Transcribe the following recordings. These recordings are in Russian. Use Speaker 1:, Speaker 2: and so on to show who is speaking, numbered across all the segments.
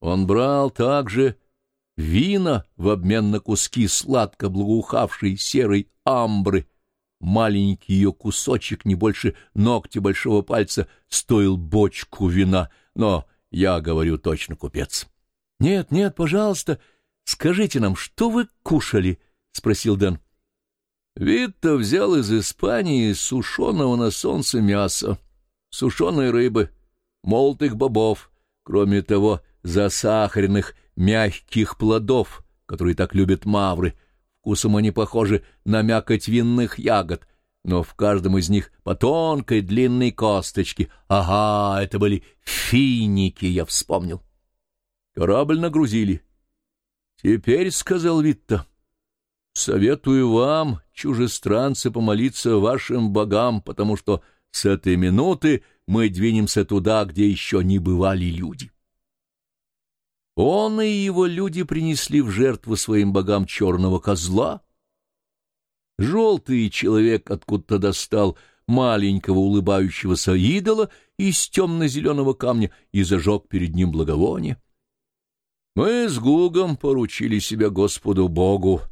Speaker 1: Он брал также вина в обмен на куски сладко благоухавшей серой амбры. Маленький ее кусочек, не больше ногтя большого пальца, стоил бочку вина, но я говорю точно купец. — Нет, нет, пожалуйста, скажите нам, что вы кушали? — спросил Дэн. Витта взял из Испании сушеного на солнце мяса, сушеной рыбы, молотых бобов, кроме того, засахаренных мягких плодов, которые так любят мавры. Вкусом они похожи на мякоть винных ягод, но в каждом из них по тонкой длинной косточке. Ага, это были финики, я вспомнил. Корабль нагрузили. Теперь, — сказал Витта, — советую вам, чужестранцы, помолиться вашим богам, потому что с этой минуты мы двинемся туда, где еще не бывали люди. Он и его люди принесли в жертву своим богам черного козла. Желтый человек откуда-то достал маленького улыбающегося идола из темно-зеленого камня и зажег перед ним благовоние. Мы с Гугом поручили себя Господу Богу,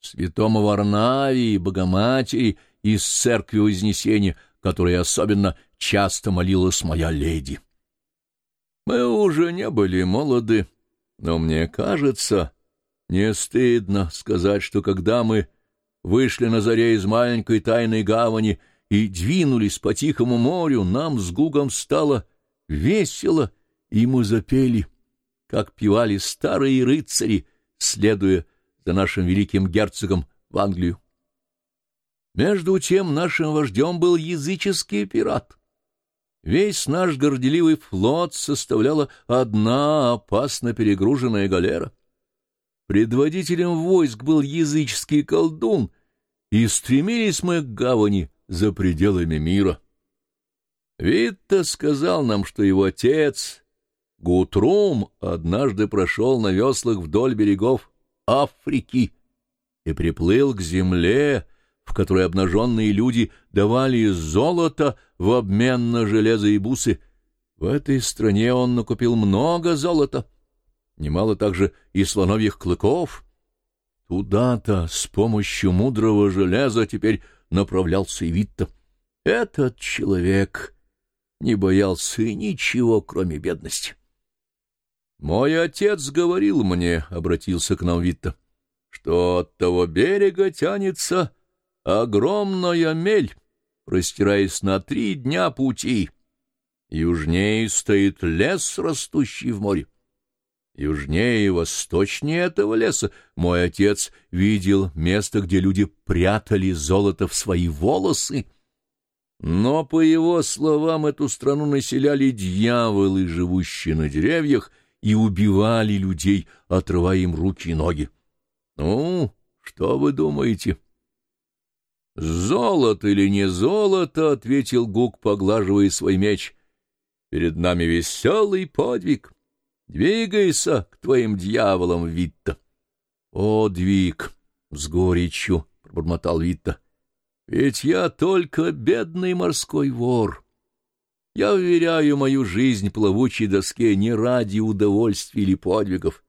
Speaker 1: святому Варнавии, Богоматери из церкви Вознесения, которой особенно часто молилась моя леди. Мы уже не были молоды, но мне кажется, не стыдно сказать, что когда мы вышли на заре из маленькой тайной гавани и двинулись по тихому морю, нам с Гугом стало весело, и мы запели, как певали старые рыцари, следуя за нашим великим герцогом в Англию. Между тем нашим вождем был языческий пират — Весь наш горделивый флот составляла одна опасно перегруженная галера. Предводителем войск был языческий колдун, и стремились мы к гавани за пределами мира. Витта сказал нам, что его отец Гутрум однажды прошел на веслах вдоль берегов Африки и приплыл к земле, в которой обнаженные люди давали золото в обмен на железо и бусы. В этой стране он накупил много золота, немало также и слоновьих клыков. Туда-то с помощью мудрого железа теперь направлялся и Витта. Этот человек не боялся ничего, кроме бедности. «Мой отец говорил мне, — обратился к нам Витта, — что от того берега тянется огромная мель, простираясь на три дня пути. Южнее стоит лес, растущий в море. Южнее и восточнее этого леса мой отец видел место, где люди прятали золото в свои волосы. Но, по его словам, эту страну населяли дьяволы, живущие на деревьях, и убивали людей, отрывая им руки и ноги. Ну, что вы думаете? — «Золото или не золото?» — ответил Гук, поглаживая свой меч. «Перед нами веселый подвиг. Двигайся к твоим дьяволам, Витта». «О, двиг!» — с горечью пробормотал Витта. «Ведь я только бедный морской вор. Я уверяю мою жизнь плавучей доске не ради удовольствий или подвигов.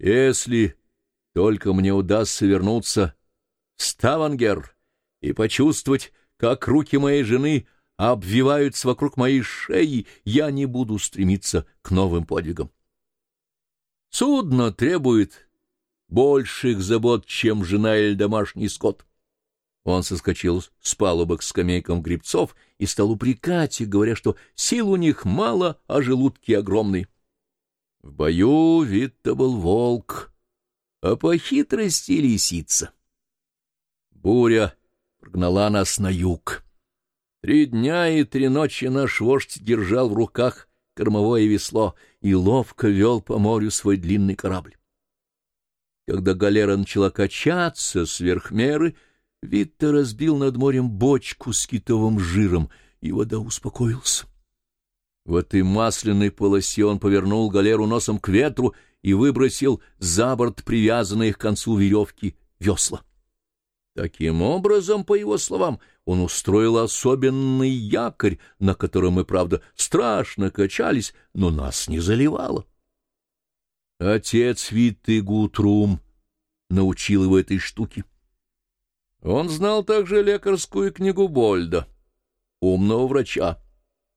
Speaker 1: Если только мне удастся вернуться Ставангер» и почувствовать, как руки моей жены обвиваются вокруг моей шеи, я не буду стремиться к новым подвигам. Судно требует больших забот, чем жена или домашний скот. Он соскочил с палубок к скамейкам грибцов и стал упрекать их, говоря, что сил у них мало, а желудки огромные. В бою вид-то был волк, а по хитрости лисица. Буря прогнала нас на юг. Три дня и три ночи наш вождь держал в руках кормовое весло и ловко вел по морю свой длинный корабль. Когда галера начала качаться сверх меры, Витта разбил над морем бочку с китовым жиром, и вода успокоился. В этой масляной полосе он повернул галеру носом к ветру и выбросил за борт привязанные к концу веревки весла. Таким образом, по его словам, он устроил особенный якорь, на котором мы, правда, страшно качались, но нас не заливало. Отец Витты Гутрум научил его этой штуке. Он знал также лекарскую книгу Больда, умного врача.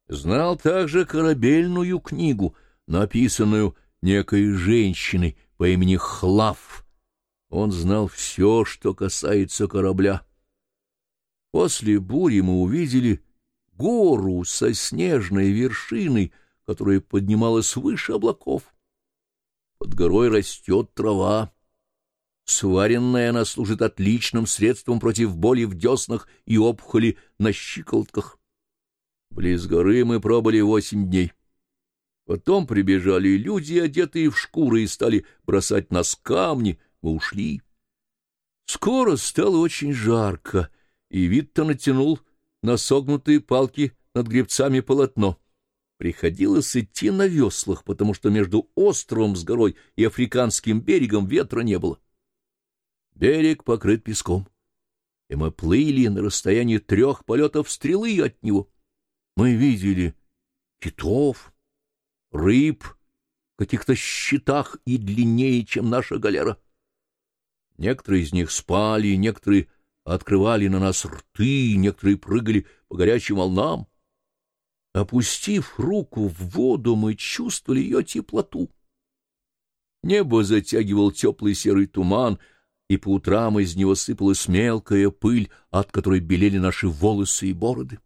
Speaker 1: Знал также корабельную книгу, написанную некой женщиной по имени Хлав. Он знал все, что касается корабля. После бури мы увидели гору со снежной вершиной, которая поднималась выше облаков. Под горой растет трава. Сваренная она служит отличным средством против боли в деснах и опухоли на щиколотках. Близ горы мы пробыли восемь дней. Потом прибежали люди, одетые в шкуры, и стали бросать нас камни. Мы ушли. Скоро стало очень жарко, и Витта натянул на согнутые палки над гребцами полотно. Приходилось идти на веслах, потому что между островом с горой и африканским берегом ветра не было. Берег покрыт песком, и мы плыли на расстоянии трех полетов стрелы от него. Мы видели китов, рыб, каких-то щитах и длиннее, чем наша галера. Некоторые из них спали, некоторые открывали на нас рты, некоторые прыгали по горячим волнам. Опустив руку в воду, мы чувствовали ее теплоту. Небо затягивал теплый серый туман, и по утрам из него сыпалась мелкая пыль, от которой белели наши волосы и бороды.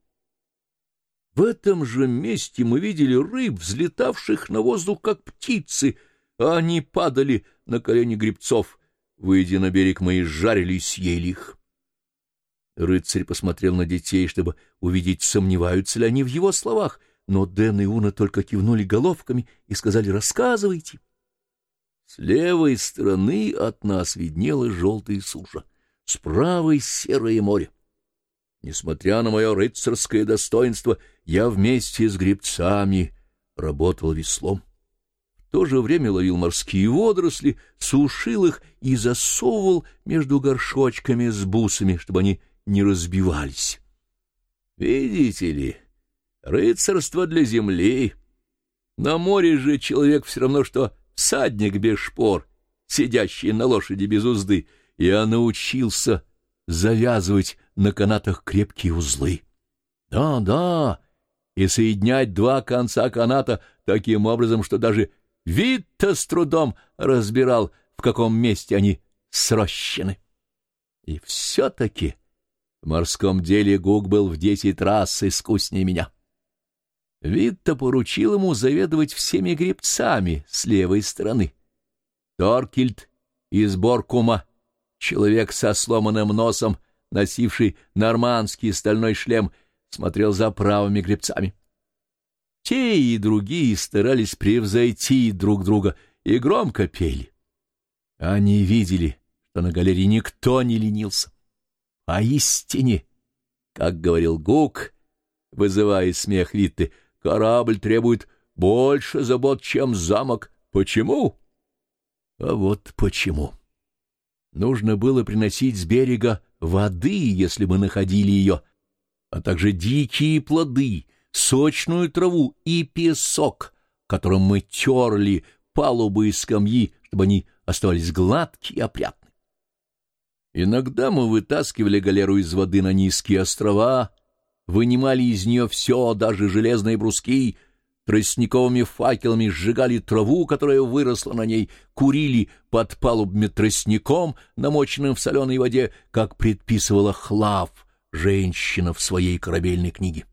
Speaker 1: В этом же месте мы видели рыб, взлетавших на воздух, как птицы, а они падали на колени грибцов. Выйдя на берег, мы изжарили и съели их. Рыцарь посмотрел на детей, чтобы увидеть, сомневаются ли они в его словах, но Дэн и Уна только кивнули головками и сказали «рассказывайте». С левой стороны от нас виднелась желтая суша, с правой — серое море. Несмотря на мое рыцарское достоинство, я вместе с гребцами работал веслом. То же время ловил морские водоросли, сушил их и засовывал между горшочками с бусами, чтобы они не разбивались. Видите ли, рыцарство для земли. На море же человек все равно, что всадник без шпор, сидящий на лошади без узды. Я научился завязывать на канатах крепкие узлы. Да, да, и соединять два конца каната таким образом, что даже вид-то с трудом разбирал, в каком месте они срощены. И все-таки в морском деле Гук был в десять раз искуснее меня. Витта поручил ему заведовать всеми гребцами с левой стороны. Торкельд из Боркума, человек со сломанным носом, носивший нормандский стальной шлем, смотрел за правыми гребцами. Те и другие старались превзойти друг друга и громко пели. Они видели, что на галерее никто не ленился. Поистине, как говорил Гук, вызывая смех Витты, корабль требует больше забот, чем замок. Почему? А вот почему. Нужно было приносить с берега воды, если мы находили ее, а также дикие плоды, сочную траву и песок, которым мы терли палубы и скамьи, чтобы они оставались гладкие и опрятные. Иногда мы вытаскивали галеру из воды на низкие острова, вынимали из нее все, даже железные бруски, тростниковыми факелами сжигали траву, которая выросла на ней, курили под палубами тростником, намоченным в соленой воде, как предписывала Хлав, женщина в своей корабельной книге.